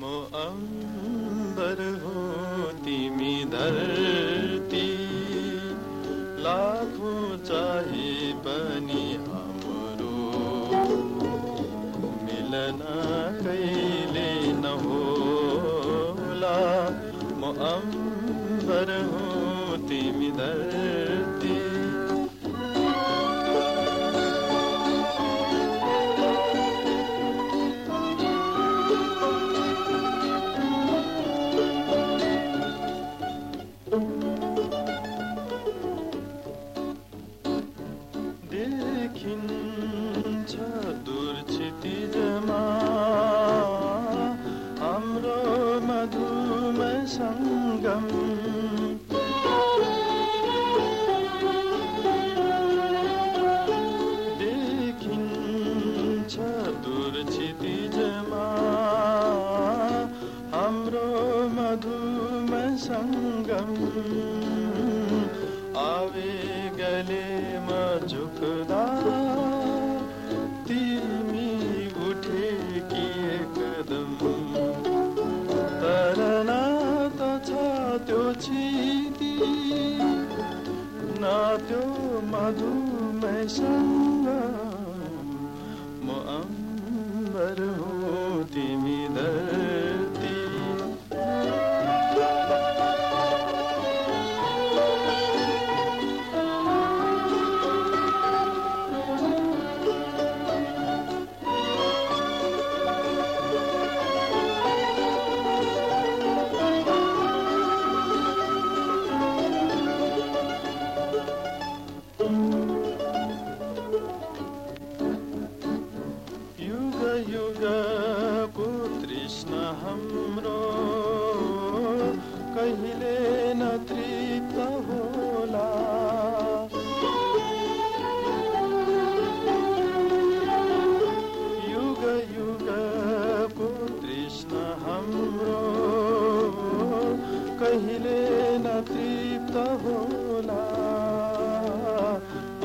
म हो तिमी धरती लाखौँ चाहे पनि हाम्रो। मिलन कहिले नहोला म अम्बर हो तिमी धरती। संगम। आवे गले मुकदा तीमी उठे किए कदम तरना तो छ त्यो छिती न त्यो मधुमै सङ्ग म हो तिमी दर। कहिले न तृप्त होला। युग युगको तृष्ण हाम्रो कहिले न तृप्त होला।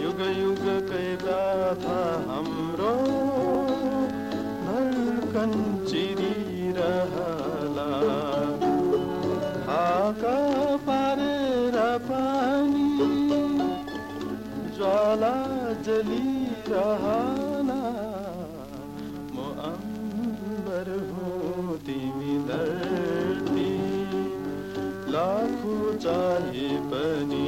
युग युगकै गाथा हाम्रो धड्कन चिरिरहला पानी ज्वाला जलिरहला म अम्बर हो तिमी धरती लाखौँ चाहे पनि